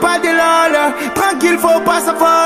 pas de l'ol Tranquille, faut pas savoir